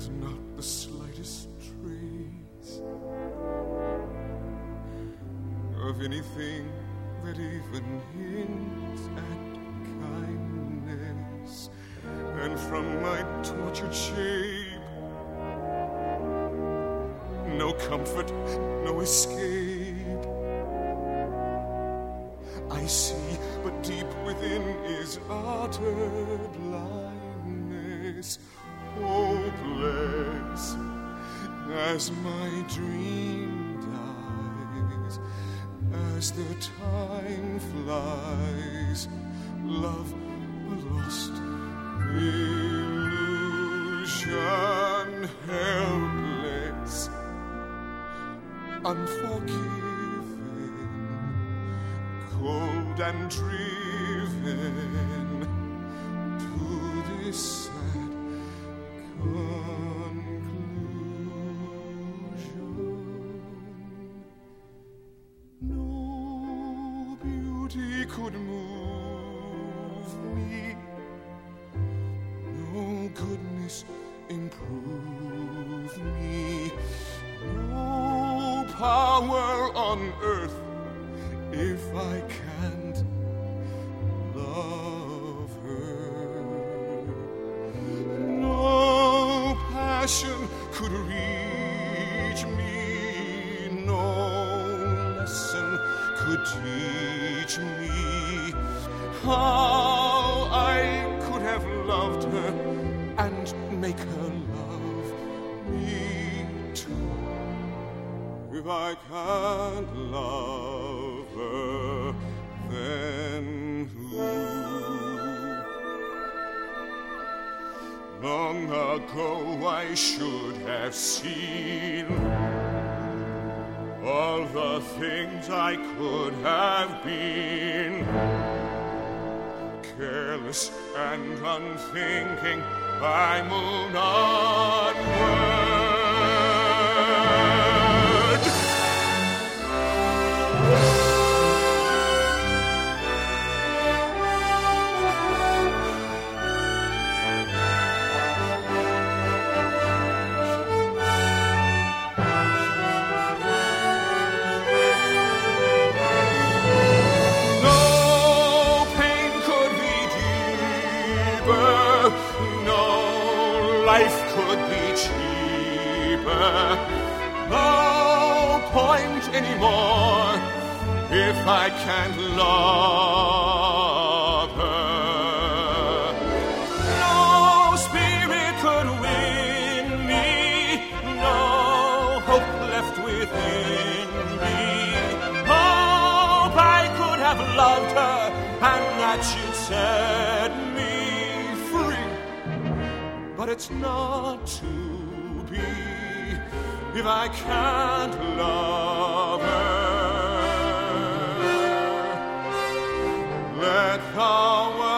There's not the slightest trace of anything that even hints at kindness. And from my tortured shape, no comfort, no escape. I see, but deep within is utter blindness, hopeless as my dream dies, as the time flies. Love, a lost illusion, helpless, unforgiving, cold and driven beauty could move me. No goodness improve me. No power on earth if I can't love her. No passion could reach me. No lesson could teach me how I could have loved her and make her love me too. If I can't love her, then who? Long ago I should have seen all the things I could have been. Careless and unthinking, I moved onward. Life could be cheaper, no point anymore if I can't love her. No spirit could win me, no hope left within me. Hope I could have loved her, and that she'd set But it's not to be if I can't love her. Let the